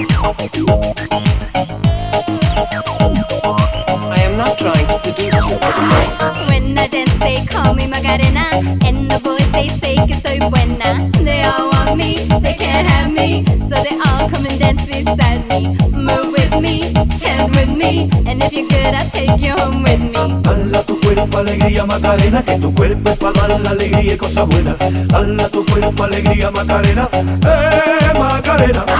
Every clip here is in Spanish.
I am not trying to seduce you. When I dance, they call me Macarena. And the boys, they say que soy buena. They all want me, they can't have me. So they all come and dance beside me. Move with me, chant with me. And if you're good, I'll take you home with me. Dala tu cuerpo alegría Macarena, que tu cuerpo es para dar la alegría y cosas buenas. Dala tu cuerpo alegría Macarena, eh Macarena.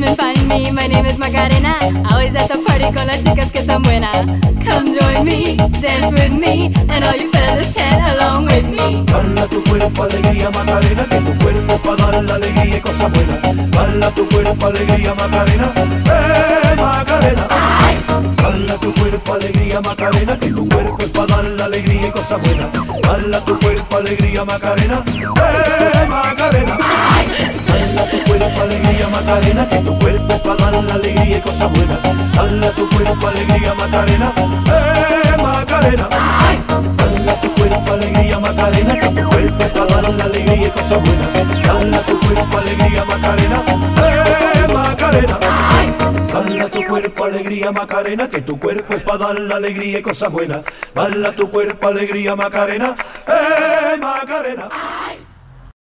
And find me, my name is Macarena. Always at the party con las chicas que están buenas. Come join me, dance with me, and all you fellas chant along with me. Dala tu cuerpo alegría Macarena, que tu cuerpo para dar la alegría y cosas buenas. Dala tu cuerpo alegría Macarena, eh Macarena. Dala tu cuerpo alegría Macarena, que tu cuerpo es para dar la alegría y cosas buenas. Dala tu cuerpo alegría Macarena, eh Macarena. Macarena, que tu cuerpo para dar la alegría y cosas buenas. Dala tu cuerpo alegría Macarena, eh Macarena. Dala tu cuerpo alegría Macarena, que tu cuerpo para dar la alegría y cosas buenas. Dala tu cuerpo alegría Macarena, eh Macarena. Dala tu cuerpo alegría Macarena, que tu cuerpo es para dar la alegría y cosas buenas. Dala tu cuerpo alegría Macarena, eh Macarena.